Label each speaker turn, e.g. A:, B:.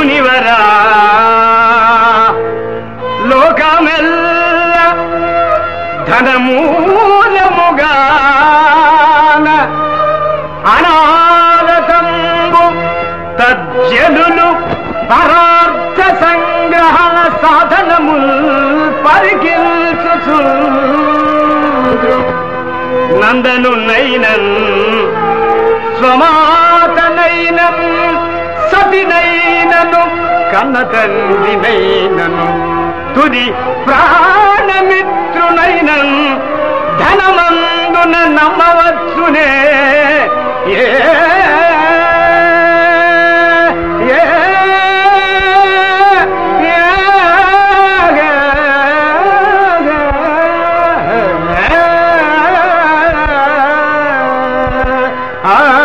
A: മുനിവരാ. ലോകമെല്ല ധനമൂലമുക അനാഗതമ്പു തജ്ജലുലു പരാർത്ഥ സംഗ്രഹ സാധനമുൽ പരികിൽച്ചു നന്ദനുണ്ണൈനൻ സ്വമാതനൈനം కన్నతండ్రినైనను తుది ప్రాణమిత్రునైనను ధనమందున నమ్మవచ్చునే ఏ Ah!